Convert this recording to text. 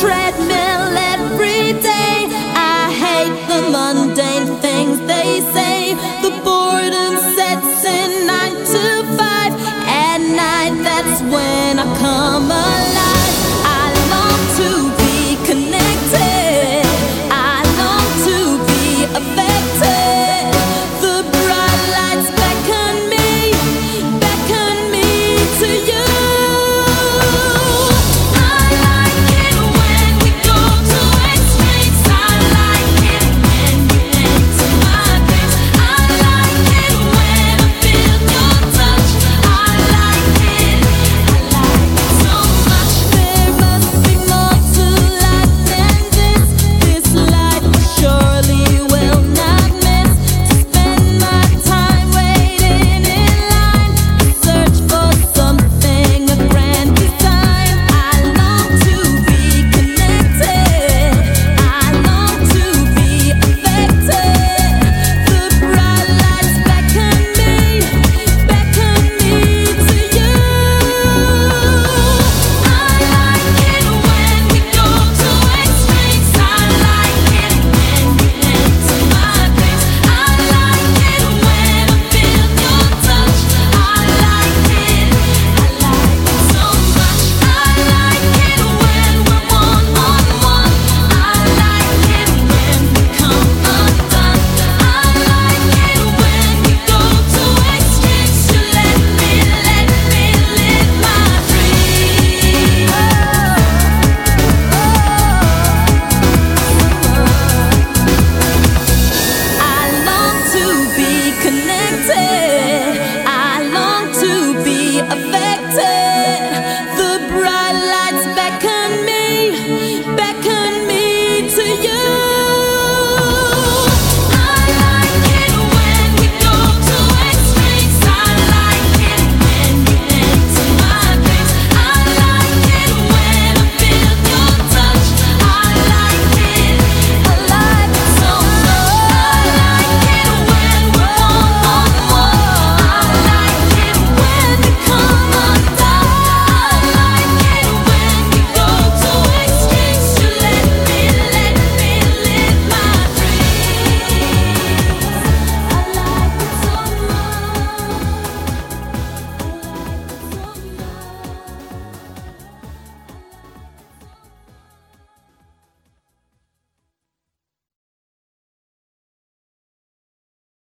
treadmill.